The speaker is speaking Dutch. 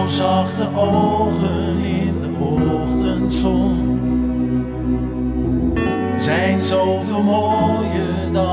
jouw zachte ogen in de ochtendzon zijn zoveel mooier dan.